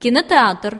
кинотеатр.